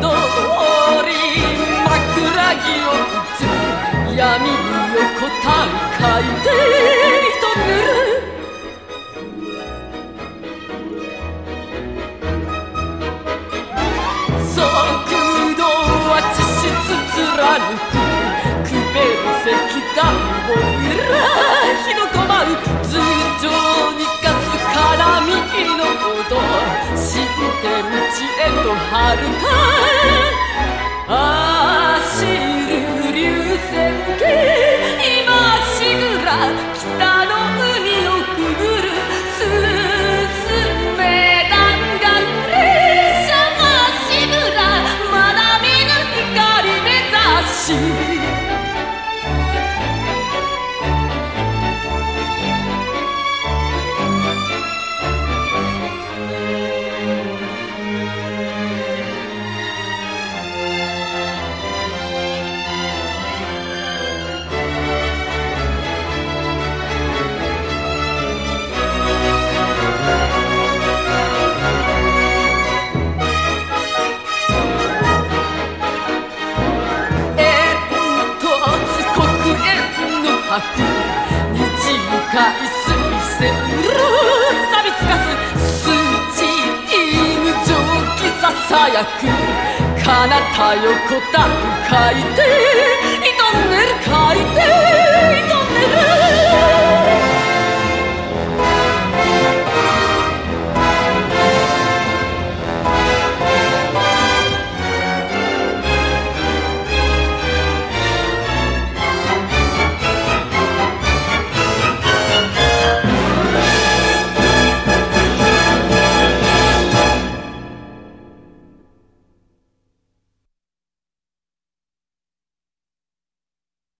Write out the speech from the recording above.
のどり枕木を打つ闇を答え書いて一塗るへと遥か。白虹向かい水線路錆びつかす。スチーム蒸気ささやく。彼方横たう海底トンネル海底